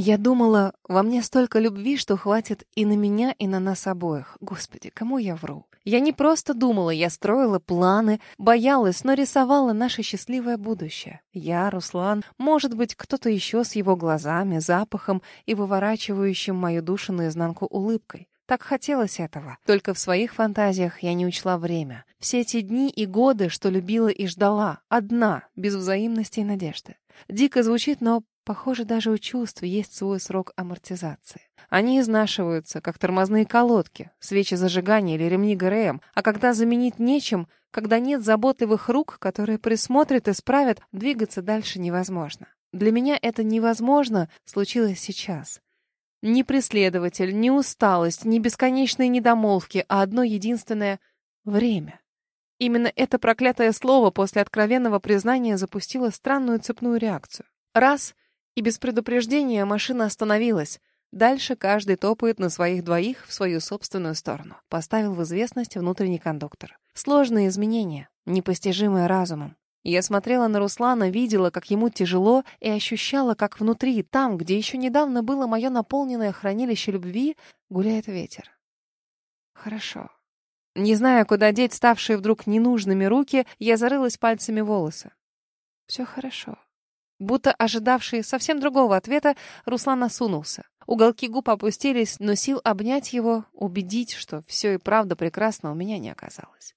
Я думала, во мне столько любви, что хватит и на меня, и на нас обоих. Господи, кому я вру? Я не просто думала, я строила планы, боялась, но рисовала наше счастливое будущее. Я, Руслан, может быть, кто-то еще с его глазами, запахом и выворачивающим мою душу наизнанку улыбкой. Так хотелось этого. Только в своих фантазиях я не учла время. Все эти дни и годы, что любила и ждала. Одна, без взаимности и надежды. Дико звучит, но, похоже, даже у чувств есть свой срок амортизации. Они изнашиваются, как тормозные колодки, свечи зажигания или ремни ГРМ. А когда заменить нечем, когда нет заботливых рук, которые присмотрят и справят, двигаться дальше невозможно. Для меня это невозможно случилось сейчас. Ни преследователь, ни усталость, ни бесконечные недомолвки, а одно единственное — время. Именно это проклятое слово после откровенного признания запустило странную цепную реакцию. Раз — и без предупреждения машина остановилась. Дальше каждый топает на своих двоих в свою собственную сторону. Поставил в известность внутренний кондуктор. Сложные изменения, непостижимые разумом. Я смотрела на Руслана, видела, как ему тяжело, и ощущала, как внутри, там, где еще недавно было мое наполненное хранилище любви, гуляет ветер. Хорошо. Не зная, куда деть ставшие вдруг ненужными руки, я зарылась пальцами волосы. Все хорошо. Будто ожидавший совсем другого ответа, Руслан осунулся. Уголки губ опустились, но сил обнять его, убедить, что все и правда прекрасно, у меня не оказалось.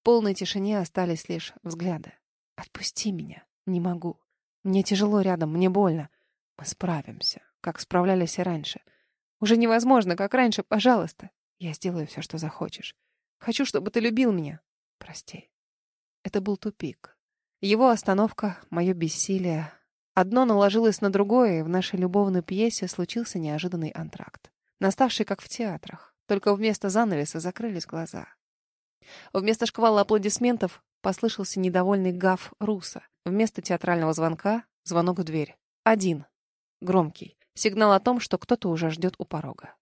В полной тишине остались лишь взгляды. Отпусти меня. Не могу. Мне тяжело рядом, мне больно. Мы справимся, как справлялись и раньше. Уже невозможно, как раньше. Пожалуйста. Я сделаю все, что захочешь. Хочу, чтобы ты любил меня. Прости. Это был тупик. Его остановка, мое бессилие. Одно наложилось на другое, и в нашей любовной пьесе случился неожиданный антракт. Наставший, как в театрах. Только вместо занавеса закрылись глаза. Вместо шквала аплодисментов Послышался недовольный гав Руса. Вместо театрального звонка — звонок в дверь. Один. Громкий. Сигнал о том, что кто-то уже ждет у порога.